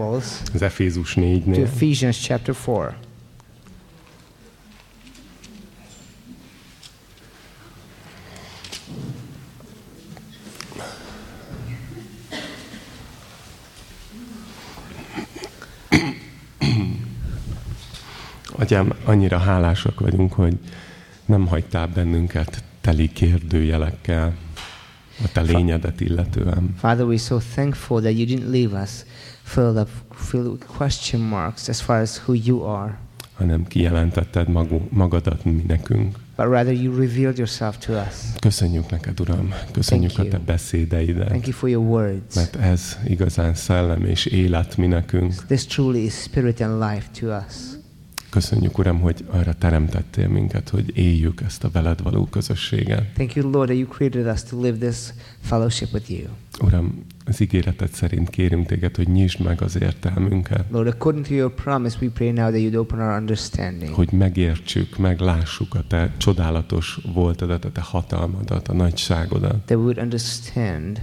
Az Efézus to 4-nél. Ephesians chapter 4. Atyám, annyira hálásak vagyunk, hogy nem hagytál bennünket teli kérdőjelekkel a te lényedet illetően. Father, we're so thankful that you didn't leave us filled up filled with question marks as far as who you are, hanem kijelentetted magu, magadat mi nekünk. but rather you revealed yourself to us. Köszönjük neked, Uram, köszönjük Thank a te you. beszédeidet, Thank you for your words. mert ez igazán szellem és élet mi nekünk. This truly is spirit and life to us. Köszönjük, Uram, hogy arra teremtettél minket, hogy éljük ezt a veled való közösséget. Thank you, Lord, that you created us to live this fellowship with you. Uram, az ígéreted szerint kérünk téged, hogy nyisd meg az értelmünket, Lord, according to your promise, we pray now that you'd open our understanding. hogy megértsük, meglássuk a te csodálatos voltadat, a te hatalmadat, a nagyságodat. That we would understand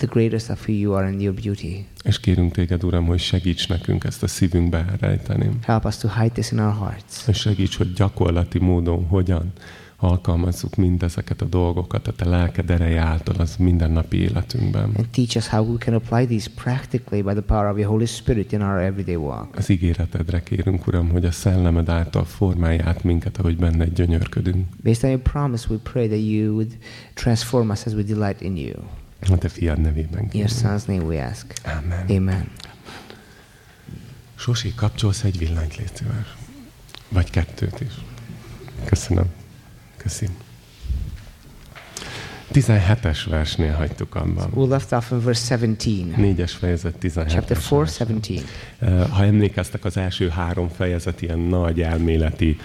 the greatest of who you are and your beauty. És kérünk téged, Uram, hogy segíts nekünk ezt a szívünkbe elrejteni. Help us to hide this in our hearts. És segíts, hogy gyakorlati módon hogyan alkalmazzuk mindezeket a dolgokat a te lelked ereje által az mindennapi életünkben. And teach us how we can apply these practically by the power of your Holy Spirit in our everyday walk. Az ígéretedre kérünk, Uram, hogy a szellemed által formálj át minket, ahogy benne gyönyörködünk. Based on your promise, we pray that you would transform us as we delight in you. A te fiad nevében we ask. Amen. Amen. Sosi, kapcsolsz egy villanyt, légy szíves. Vagy kettőt is. Köszönöm. Köszönöm. 17-es versnél hagytuk abban. We left off in verse 17, Négyes fejezet 17 chapter 4, 17. Ha emlékeztek, az első három fejezet ilyen nagy elméleti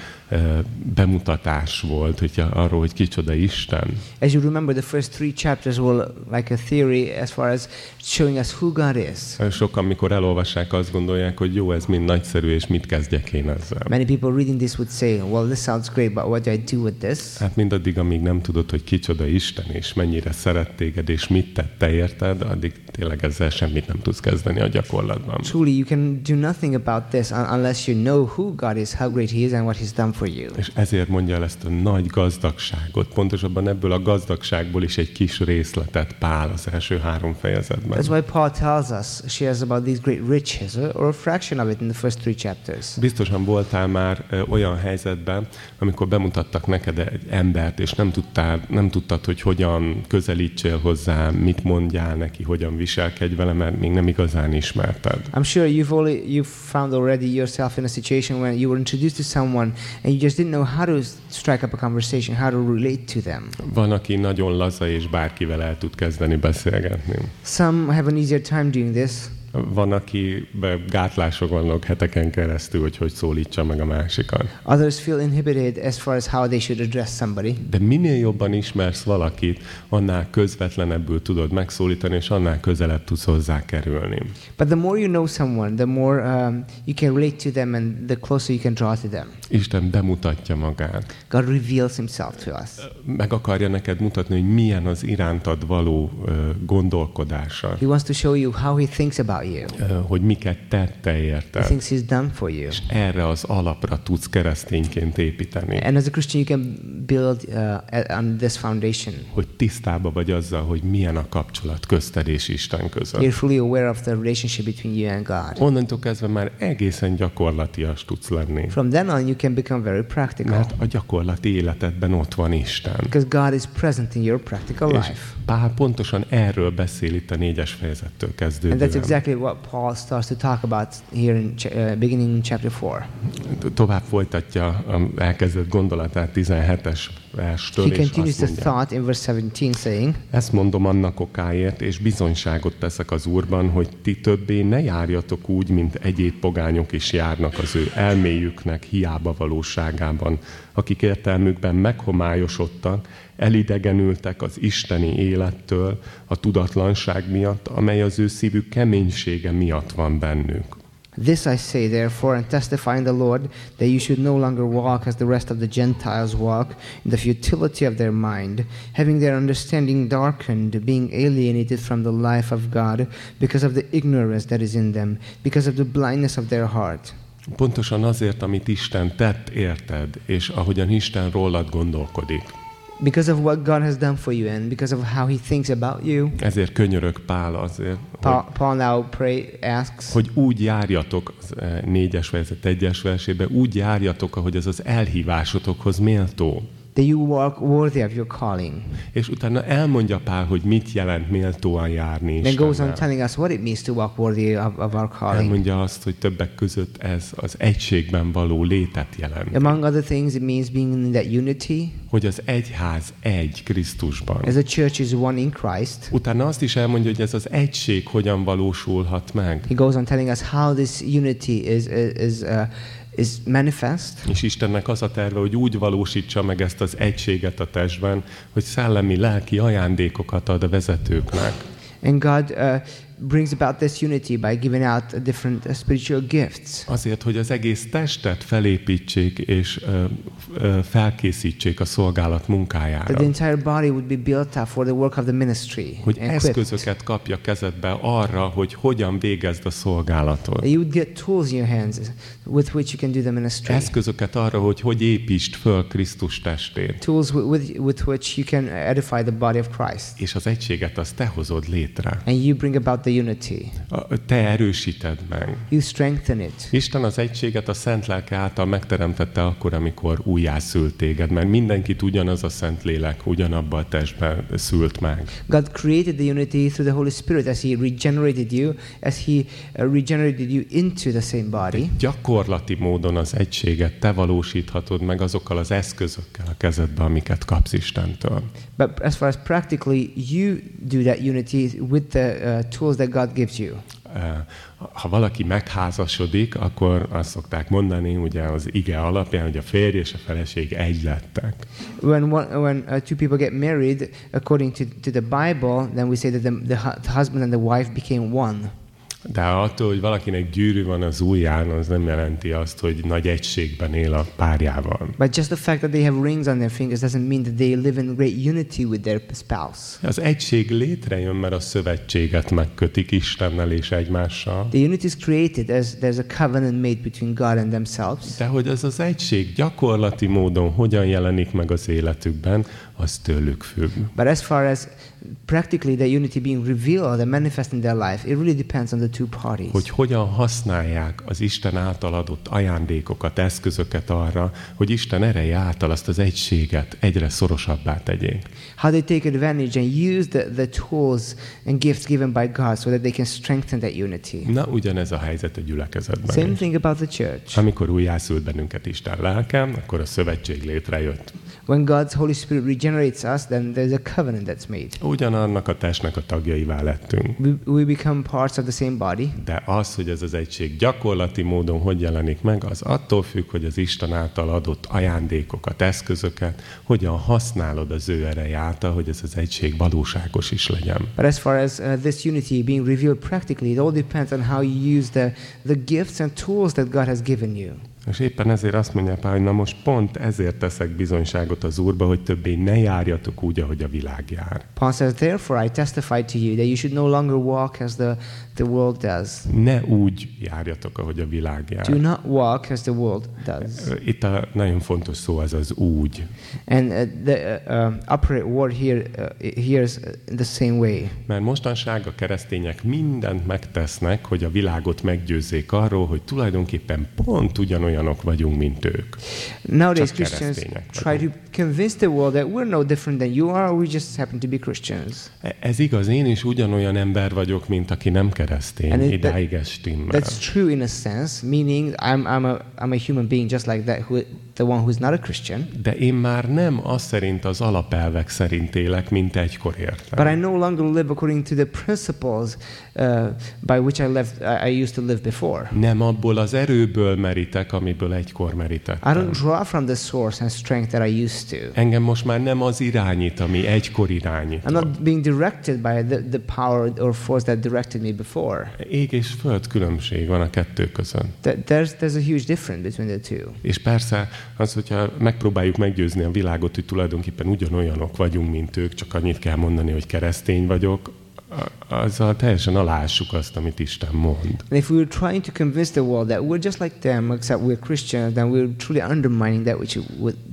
bemutatás volt, hogy arról, hogy kicsoda Isten. As you remember, the first three chapters were like a theory as far as showing us who God is. Sokan, mikor elolvassák, azt gondolják, hogy jó, ez mind nagyszerű, és mit kezdjek én ezzel. Many people reading this would say, well, this sounds great, but what do I do with this? Hát mindaddig, amíg nem tudod, hogy kicsoda Isten, és mennyire szeret téged, és mit tette érted, addig tényleg ezzel semmit nem tudsz kezdeni a gyakorlatban. Truly, you can do nothing about this un- unless you know who God is, how great He is, and what He's done for you. És ezért mondja el ezt a nagy gazdagságot. Pontosabban ebből a gazdagságból is egy kis részletet Pál az első három fejezetben. That's why Paul tells us, shares about these great riches, or a fraction of it in the first three chapters. Biztosan voltál már ö, olyan helyzetben, amikor bemutattak neked egy embert, és nem, tudtál, nem tudtad, hogy hogyan közelítsél hozzá, mit mondjál neki, hogyan viselkedj vele, mert még nem igazán ismerted. I'm sure you've already, you've found already yourself in a situation when you were introduced to someone and you just didn't know how to strike up a conversation, how to relate to them. Van, aki nagyon laza, és bárkivel el tud kezdeni beszélgetni. Some have an easier time doing this. Van, aki gátlások vannak heteken keresztül, hogy hogy szólítsa meg a másikat. Others feel inhibited as far as how they should address somebody. De minél jobban ismersz valakit, annál közvetlenebbül tudod megszólítani, és annál közelebb tudsz hozzá kerülni. But the more you know someone, the more um, you can relate to them and the closer you can draw to them. Isten bemutatja magát. God reveals himself to us. Meg akarja neked mutatni, hogy milyen az irántad való ö, gondolkodása. He wants to show you how he thinks about you, hogy miket tette the érte. things he's done for you. És erre az alapra tudsz keresztényként építeni. And as a Christian, you can build uh, on this foundation. Hogy tisztába vagy azzal, hogy milyen a kapcsolat közted és Isten között. You're fully aware of the relationship between you and God. Onnantól kezdve már egészen gyakorlatias tudsz lenni. From then on, you can become very practical Mert a gyakorlati életedben ott van Isten. because God is present in your practical És life. Pál pontosan erről beszél itt a négyes fejezettől And kezdődően. that's exactly what Paul starts to talk about here in uh, beginning in chapter 4. Tovább folytatja elkezdett gondolatát 17-es verstől, He continues the thought in verse 17, saying, ezt mondom annak okáért, és bizonyságot teszek az Úrban, hogy ti többé ne járjatok úgy, mint egyéb pogányok is járnak az ő elméjüknek hiába valóságában, akik értelmükben meghomályosodtak, elidegenültek az isteni élettől, a tudatlanság miatt, amely az ő szívük keménysége miatt van bennük. This I say, therefore, and testify in the Lord, that you should no longer walk as the rest of the Gentiles walk, in the futility of their mind, having their understanding darkened, being alienated from the life of God, because of the ignorance that is in them, because of the blindness of their heart. Pontosan azért, amit Isten tett, érted, és ahogyan Isten rólad gondolkodik. Because of what God has done for you and because of how He thinks about you, Ezért könyörög Pál azért, hogy, Paul, Paul now pray asks, hogy úgy járjatok, az eh, négyes fejezet egyes versében, úgy járjatok, ahogy ez az elhívásotokhoz méltó. That you walk worthy of your calling. És utána elmondja Pál, hogy mit jelent méltóan járni Then goes on telling us what it means to walk worthy of, of our calling. Elmondja azt, hogy többek között ez az egységben való létet jelent. Among other things, it means being in that unity, Hogy az egyház egy Krisztusban. as the church is one in Christ. Utána azt is elmondja, hogy ez az egység hogyan valósulhat meg. He goes on telling us how this unity is is uh, is manifest, És Istennek az a terve, hogy úgy valósítsa meg ezt az egységet a testben, hogy szellemi, lelki ajándékokat ad a vezetőknek. and God uh, brings about this unity by giving out different uh, spiritual gifts. Azért, hogy az egész testet felépítsék és ö, ö, felkészítsék a szolgálat That munkájára. the entire body would be built up for the work of the ministry Hogy eszközöket kapja kezedbe arra, hogy hogyan végezd a szolgálatot. That you would get tools in your hands with which you can do the ministry. Eszközöket arra, hogy hogy építsd föl Krisztus testét. Tools with, with which you can edify the body of Christ. És az egységet azt te hozod létre. And you bring about the unity. Te erősíted meg. You strengthen it. Isten az egységet a Szent Lelke által megteremtette akkor, amikor újjászült téged, mert mindenkit ugyanaz a Szent Lélek ugyanabba a testben szült meg. God created the unity through the Holy Spirit as He regenerated you, as He uh, regenerated you into the same body. Gyakorlati módon az egységet te valósíthatod meg azokkal az eszközökkel a kezedbe, amiket kapsz Istentől. But as far as practically, you do that unity with the uh, tools that God gives you. Eh, Ha valaki megházasodik, akkor azt szokták mondani, ugye az ige alapján, hogy a férj és a feleség egy lettek. When, one, when uh, two people get married, according to, to the Bible, then we say that the, the husband and the wife became one. De attól, hogy valakinek gyűrű van az ujján, az nem jelenti azt, hogy nagy egységben él a párjával. But just the fact that they have rings on their fingers doesn't mean that they live in great unity with their spouse. Az egység létrejön, mert a szövetséget megkötik Istennel és egymással. The unity is created as there's a covenant made between God and themselves. De hogy ez az egység gyakorlati módon hogyan jelenik meg az életükben, az tőlük függ. But as far as practically the unity being revealed and manifest in their life, it really depends on the two parties. Hogy hogyan használják az Isten által adott ajándékokat, eszközöket arra, hogy Isten ereje által azt az egységet egyre szorosabbá tegyék. How they take advantage and use the, the tools and gifts given by God so that they can strengthen that unity. Na, ugyanez a helyzet a gyülekezetben Same is. thing about the church. Amikor újjászült bennünket Isten lelke, akkor a szövetség létrejött. When God's Holy Spirit regenerates us, then there's a covenant that's made. Ugyanannak a testnek a tagjaivá lettünk. We, we become parts of the same body. De az, hogy ez az egység gyakorlati módon hogy jelenik meg, az attól függ, hogy az Isten által adott ajándékokat, eszközöket, hogyan használod az ő ereje által, hogy ez az egység valóságos is legyen. But as far as uh, this unity being revealed practically, it all depends on how you use the, the gifts and tools that God has given you. És éppen ezért azt mondja Pál, hogy na most pont ezért teszek bizonyságot az Úrba, hogy többé ne járjatok úgy, ahogy a világ jár. Paul says, Therefore I testify to you that you should no longer walk as the, the world does. Ne úgy járjatok, ahogy a világ jár. Do not walk as the world does. Itt a nagyon fontos szó az az úgy. And uh, the uh, uh, upright word here, uh, here is uh, the same way. Mert mostanság a keresztények mindent megtesznek, hogy a világot meggyőzzék arról, hogy tulajdonképpen pont ugyanolyanok vagyunk, mint ők. Nowadays, Csak Christians try to convince the world that we're no different than you are, we just happen to be Christians. Ez igaz, én is ugyanolyan ember vagyok, mint aki nem keresztény. And it- Idáig stimmel. That's true in a sense, meaning I'm, I'm, a, I'm a human being just like that, who, the one who's not a Christian. De én már nem az szerint az alapelvek szerint élek, mint egykor értem. But I no longer live according to the principles uh, by which I, left, I, I used to live before. Nem abból az erőből merítek, amiből egykor I merítettem. don't draw from the source and strength that I used to. Engem most már nem az irányít, ami egykor irányít. I'm not being directed by the, the power or force that directed me before. Ég és föld különbség van a kettő között. Th- There's, there's a huge difference between the two. És persze az, hogyha megpróbáljuk meggyőzni a világot, hogy tulajdonképpen ugyanolyanok vagyunk, mint ők, csak annyit kell mondani, hogy keresztény vagyok, azzal teljesen alássuk azt, amit Isten mond. And if we were trying to convince the world that we're just like them, except we're Christians, then we're truly undermining that which,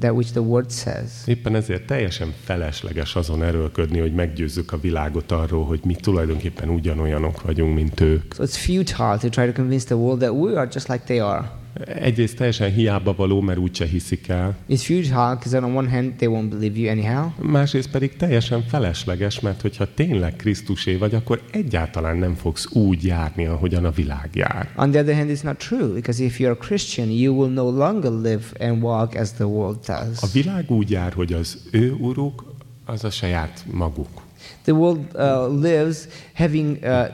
that which the Word says. Éppen ezért teljesen felesleges azon erőlködni, hogy meggyőzzük a világot arról, hogy mi tulajdonképpen ugyanolyanok vagyunk, mint ők. So it's futile to try to convince the world that we are just like they are. Egyrészt teljesen hiába való, mert úgyse hiszik el. It's futile because on one hand they won't believe you anyhow, Másrészt pedig teljesen felesleges, mert hogyha tényleg Krisztusé vagy, akkor egyáltalán nem fogsz úgy járni, ahogyan a világ jár. On the other hand, it's not true because if you're a Christian, you will no longer live and walk as the world A does. világ úgy jár, hogy az ő uruk, az a saját maguk. The world uh, lives having uh,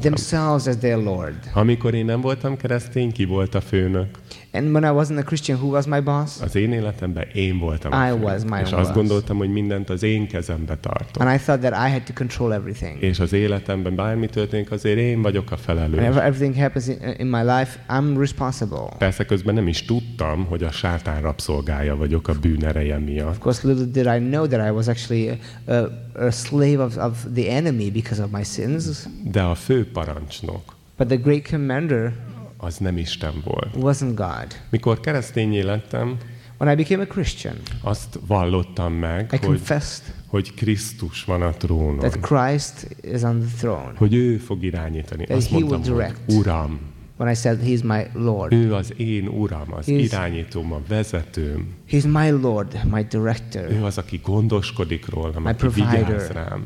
themselves as their Lord. Amikor én nem voltam keresztény, ki volt a főnök? And when I wasn't a Christian, who was my boss? Az én életemben én voltam a I főnök. was my és azt boss. gondoltam, hogy mindent az én kezembe tartom. And I thought that I had to control everything. És az életemben bármi történik, azért én vagyok a felelős. Whenever everything happens in, in my life, I'm responsible. Persze közben nem is tudtam, hogy a sátán rabszolgája vagyok a bűnereje miatt. Of course, little did I know that I was actually a, a, a slave of, of the enemy because of my sins. De a fő parancsnok But the great commander az nem Isten volt. wasn't God. Mikor keresztényé lettem, When I became a Christian, azt vallottam meg, I hogy, confessed hogy Krisztus van a trónon. that Christ is on the throne. Hogy ő fog irányítani. That Azt he will mondtam, hogy direct. Uram, When I said He's my Lord, ő az én Uram, az He is- irányítóm, a vezetőm. He's my Lord, my director. Ő az, aki gondoskodik rólam, My aki provider. vigyáz rám.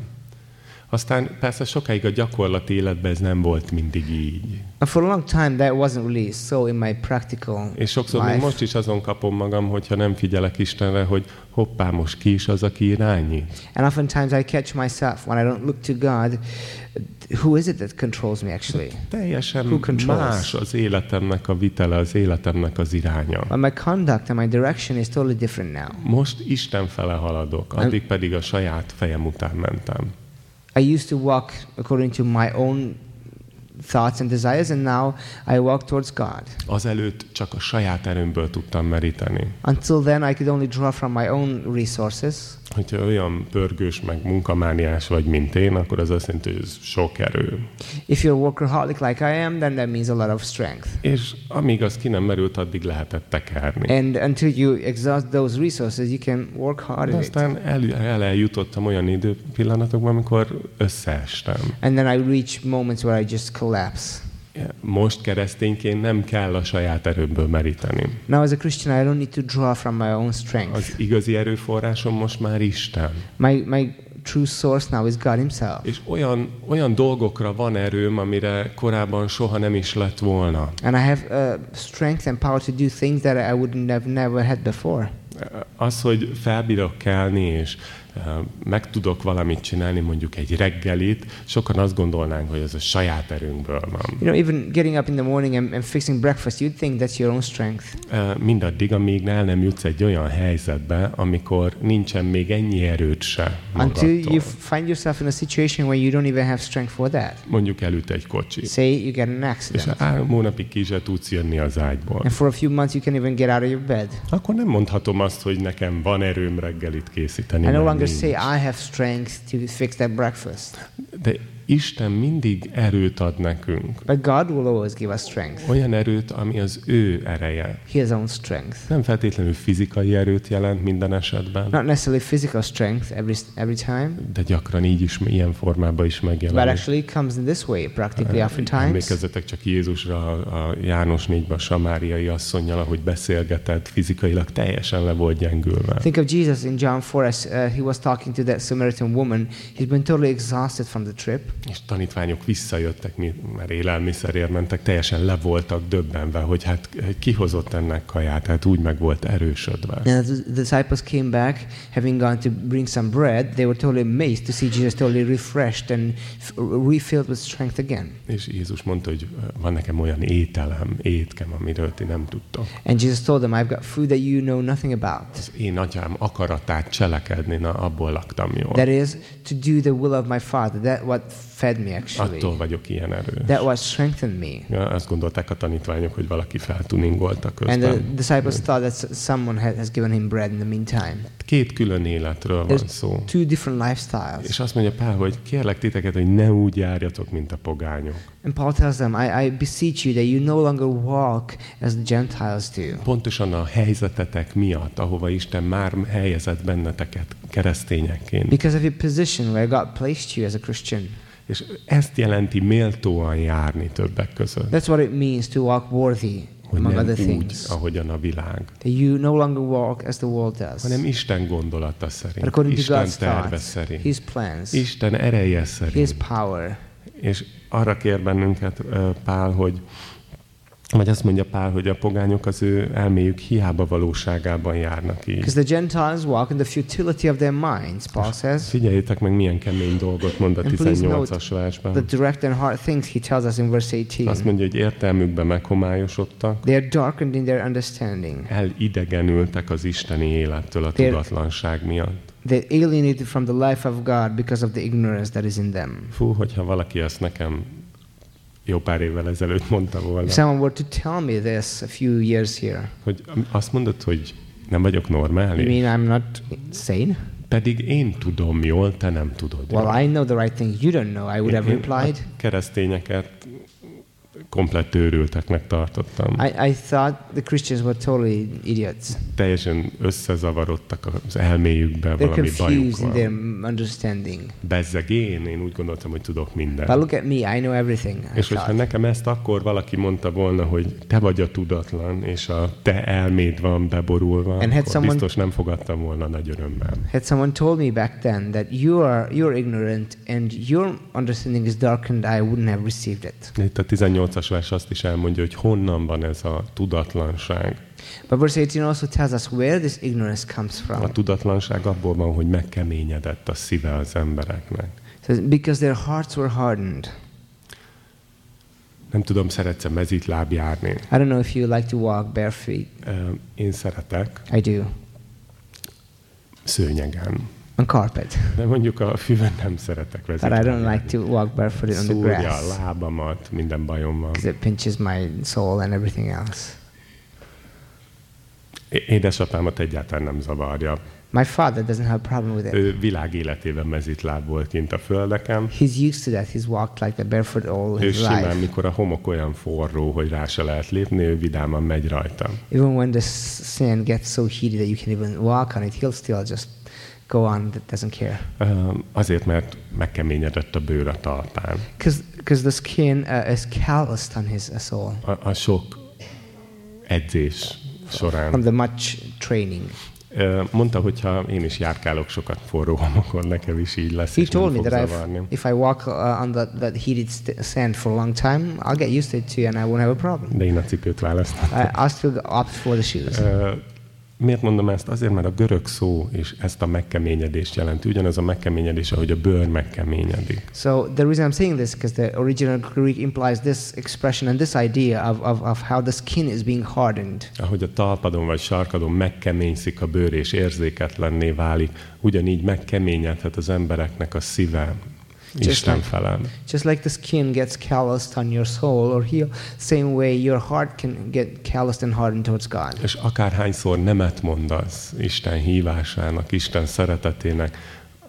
Aztán persze sokáig a gyakorlati életben ez nem volt mindig így. And for a long time, that wasn't really so in my practical És sokszor még life. most is azon kapom magam, hogyha nem figyelek Istenre, hogy hoppá, most ki is az, aki irányít. And oftentimes I catch myself when I don't look to God, who is it that controls me actually? Teljesen Who controls? más az életemnek a vitele, az életemnek az iránya. But my conduct and my direction is totally different now. Most Isten fele haladok, addig pedig a saját fejem után mentem. I used to walk according to my own thoughts and desires, and now I walk towards God. Azelőtt csak a saját erőmből tudtam meríteni. Until then, I could only draw from my own resources. Hogyha olyan pörgős, meg munkamániás vagy, mint én, akkor az azt jelenti, hogy ez sok erő. If you're a workaholic like I am, then that means a lot of strength. És amíg az ki nem merült, addig lehetett tekerni. And until you exhaust those resources, you can work hard De aztán el, el eljutottam olyan idő pillanatokban, amikor összeestem. And then I reach moments where I just collapse. Most keresztényként nem kell a saját erőmből meríteni. Now, as a Christian, I don't need to draw from my own strength. Az igazi erőforrásom most már Isten. My, my true source now is God Himself. És olyan, olyan dolgokra van erőm, amire korábban soha nem is lett volna. And I have uh, strength and power to do things that I would have never had before. Az, hogy felbírok kelni, és meg tudok valamit csinálni, mondjuk egy reggelit, sokan azt gondolnánk, hogy ez a saját erőnkből van. You know, even getting up in the morning and, and fixing breakfast, you'd think that's your own strength. Mindaddig, amíg el nem jutsz egy olyan helyzetbe, amikor nincsen még ennyi erőt se Until magadtól. you find yourself in a situation where you don't even have strength for that. Mondjuk elüt egy kocsi. Say you get an És accident. három hónapig ki se tudsz jönni az ágyból. And for a few months, you can't even get out of your bed. Akkor nem mondhatom azt, hogy nekem van erőm reggelit készíteni. I no longer nincs. say I have strength to fix that breakfast. Isten mindig erőt ad nekünk. But God will always give us strength, Olyan erőt, ami az ő ereje. His own strength. Nem feltétlenül fizikai erőt jelent minden esetben, Not necessarily physical strength every, every time, de gyakran így is, ilyen formában is but megjelenik. actually it comes in this way, practically oftentimes. Emlékezzetek csak Jézusra, a János 4 a samáriai asszonynal, ahogy beszélgetett, fizikailag teljesen le volt gyengülve. Think of Jesus in John 4 as uh, he was talking to that Samaritan woman. He's been totally exhausted from the trip. És tanítványok visszajöttek, mert élelmiszerért mentek, teljesen le voltak döbbenve, hogy hát ki hozott ennek kaját, hát úgy meg volt erősödve. And the disciples came back, having gone to bring some bread, they were totally amazed to see Jesus totally refreshed and refilled with strength again. És Jézus mondta, hogy van nekem olyan ételem, étkem, amiről ti nem tudtok. And Jesus told them, I've got food that you know nothing about. Az én atyám akaratát cselekedni, na abból laktam jól. That is to do the will of my Father. That what fed me actually. Attól vagyok ilyen erős. That what strengthened me. Ja, azt gondolták a tanítványok, hogy valaki feltuningolta And the közben. disciples thought that someone has given him bread in the meantime. Két külön életről van There's szó. two different lifestyles. És azt mondja Pál, hogy kérlek titeket, hogy ne úgy járjatok, mint a pogányok. And Paul tells them, I, I beseech you that you no longer walk as the Gentiles do. Pontosan a helyzetetek miatt, ahova Isten már helyezett benneteket keresztényekként. Because of your position where God placed you as a Christian. És ezt jelenti méltóan járni többek között. That's what it means to walk worthy, Hogy among nem other úgy, things. ahogyan a világ, That you no longer walk as the world does. hanem Isten gondolata szerint, according to Isten God's terve thoughts, szerint, His plans, Isten ereje His szerint. power. És arra kér bennünket Pál, hogy vagy azt mondja Pál, hogy a pogányok az ő elméjük hiába valóságában járnak így. Because the Gentiles walk in the futility of their minds, Paul says. Figyeljétek meg, milyen kemény dolgot mond a And please 18-as The versben. direct and hard things he tells us in verse 18. Azt mondja, hogy értelmükben meghomályosodtak, They are darkened in their understanding. elidegenültek az isteni élettől a tudatlanság miatt. They're alienated from the life of God because of the ignorance that is in them. Fú, hogyha valaki ezt nekem jó pár évvel ezelőtt mondta volna, If someone were to tell me this a few years here, hogy azt mondod, hogy nem vagyok you normális, mean I'm not sane? pedig én tudom jól, te nem tudod. jól. Well, I know the right thing you don't know, I would have Én- én replied. keresztényeket komplett őrülteknek tartottam. I, I thought the Christians were totally idiots. Teljesen összezavarodtak az elméjükben, They're valami bajuk in their understanding. Bezzeg én, én úgy gondoltam, hogy tudok But mindent. look at me, I know everything. I És hogyha nekem ezt akkor valaki mondta volna, hogy te vagy a tudatlan, és a te elméd van beborulva, And had akkor someone- biztos nem fogadtam volna nagy örömmel. Had someone told me back then that you are you're ignorant and your understanding is darkened, I wouldn't have received it. Itt a 18-as vers azt is elmondja, hogy honnan van ez a tudatlanság. But verse 18 also tells us where this ignorance comes A from. tudatlanság abból van, hogy megkeményedett a szíve az embereknek. Says, because their hearts were hardened. Nem tudom, szeretsz-e mezitláb járni? I don't know if you like to walk bare feet. Ö, Én szeretek I do. szőnyegen. On carpet. De mondjuk a füvön nem szeretek But I don't like to walk barefooted on the Szúrja a grass. lábamat, minden bajom van. Because it pinches my soul and everything else. Édesapámat egyáltalán nem zavarja. My father doesn't have a problem with it. Ő világ életében mezitláb volt kint a földeken. He's used to that. He's walked like that barefoot all Ő his simán, life. mikor a homok olyan forró, hogy rá se lehet lépni, ő vidáman megy rajta. Even when the sand gets so heated that you can even walk on it, he'll still just go on, that doesn't care. Ö, Azért, mert megkeményedett a bőr a talpán. Because the skin uh, is calloused on his uh, soul A, a sok edzés from során. the much training. Mondta, hogy ha én is járkálok sokat forró homokon, nekem is így lesz, He és nem told me fog that zavarni. if, I walk uh, on that, that heated sand for a long time, I'll get used to it too and I won't have a problem. De én a cipőt választottam. I, I'll still opt for the shoes. Ö, Miért mondom ezt? Azért, mert a görög szó is ezt a megkeményedést jelenti. Ugyanaz a megkeményedés, ahogy a bőr megkeményedik. So the reason I'm saying this because the original Greek implies this expression and this idea of, of, of how the skin is being hardened. Ahogy a talpadon vagy sarkadon megkeményszik a bőr és érzéketlenné válik, ugyanígy megkeményedhet az embereknek a szíve Isten like- felem. Just like the skin gets calloused on your soul or heel, same way your heart can get calloused and hardened towards God. És akárhányszor nemet mondasz Isten hívásának, Isten szeretetének,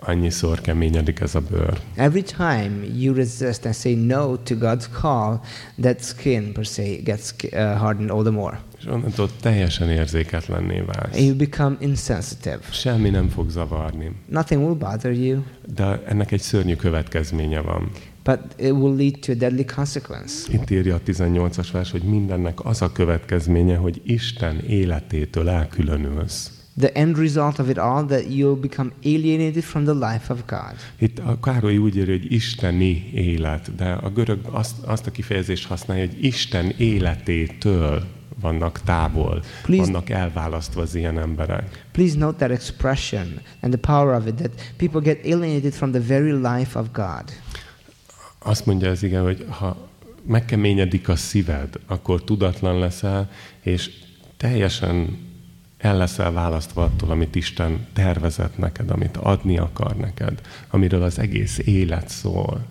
annyiszor keményedik ez a bőr. Every time you resist and say no to God's call, that skin per se gets uh, hardened all the more. És onnantól teljesen érzéketlenné válsz. And you become insensitive. Semmi nem fog zavarni. Nothing will bother you, De ennek egy szörnyű következménye van. but it will lead to a deadly consequence. Itt írja a 18-as vers, hogy mindennek az a következménye, hogy Isten életétől elkülönülsz. The end result of it all that you'll become alienated from the life of God. Itt a Károly úgy írja, hogy isteni élet, de a görög azt, azt a kifejezést használja, hogy Isten életétől vannak távol, Please- vannak elválasztva az ilyen emberek. Please note that expression and the power of it that people get alienated from the very life of God. Azt mondja ez igen, hogy ha megkeményedik a szíved, akkor tudatlan leszel, és teljesen el leszel választva attól, amit Isten tervezett neked, amit adni akar neked, amiről az egész élet szól.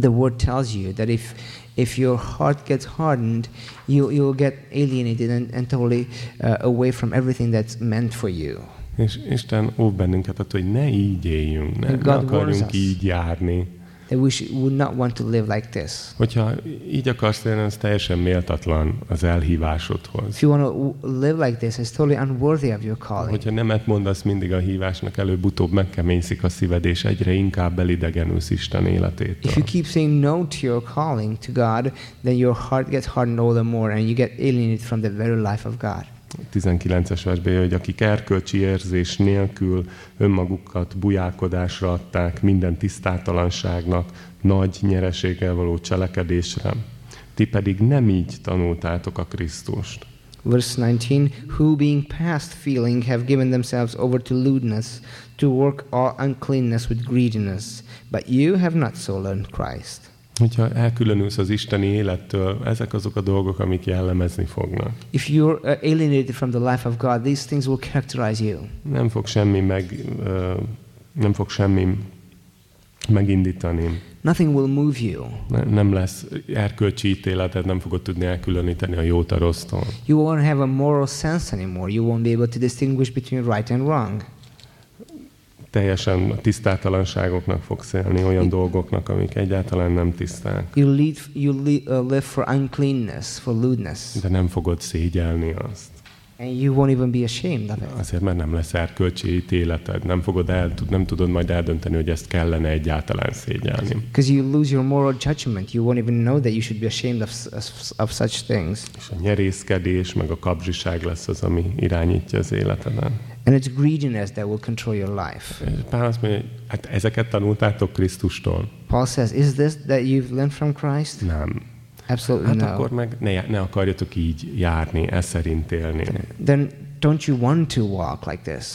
The word tells you that if if your heart gets hardened, you you'll get alienated and, and totally uh, away from everything that's meant for you. És Isten óv bennünket attól, hogy ne így éljünk, ne, ne akarjunk így járni. That we should, would not want to live like this. Hogyha így akarsz élni, az teljesen méltatlan az elhívásodhoz. If you want to live like this, it's totally unworthy of your calling. Hogyha nemet mondasz mindig a hívásnak, előbb-utóbb megkeményszik a szíved, és egyre inkább elidegenülsz Isten életétől. If you keep saying no to your calling to God, then your heart gets hardened all the more and you get alienated from the very life of God. 19-es versben, hogy akik erkölcsi érzés nélkül önmagukat bujálkodásra adták minden tisztátalanságnak, nagy nyereséggel való cselekedésre. Ti pedig nem így tanultátok a Krisztust. Verse 19, who being past feeling have given themselves over to lewdness, to work all uncleanness with greediness. But you have not so learned Christ. Hogyha elkülönülsz az isteni élettől, ezek azok a dolgok, amik jellemezni fognak. If you're uh, alienated from the life of God, these things will characterize you. Nem fog semmi meg, nem fog semmi megindítani. Nothing will move you. Ne- Nem lesz erkölcsi ítéleted, nem fogod tudni elkülöníteni a jót a rossztól. You won't have a moral sense anymore. You won't be able to distinguish between right and wrong. Teljesen tisztátalanságoknak fogsz élni, olyan dolgoknak, amik egyáltalán nem tiszták. You, lead, you lead, uh, live for uncleanness, for lewdness, De nem fogod szégyelni azt. and you won't even be ashamed of it. Azért, mert nem lesz erkölcsi ítéleted. Nem, fogod el, nem tudod majd eldönteni, hogy ezt kellene egyáltalán szégyelni. Because you lose your moral judgment. You won't even know that you should be ashamed of, of, of such things. És a nyerészkedés, meg a kapzsiság lesz az, ami irányítja az életeden. And it's greediness that will control your life. Pál azt mondja, hát ezeket tanultátok Krisztustól? Paul says, Is this that you've learned from Christ? Nem. Absolutely Hát no. akkor meg ne, ne akarjatok így járni, ez szerint élni. Then don't you want to walk like this?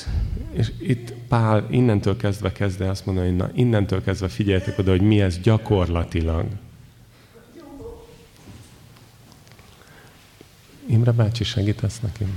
És itt Pál innentől kezdve kezd el azt mondani, hogy na, innentől kezdve figyeljetek oda, hogy mi ez gyakorlatilag. Imre bácsi, segítesz nekem?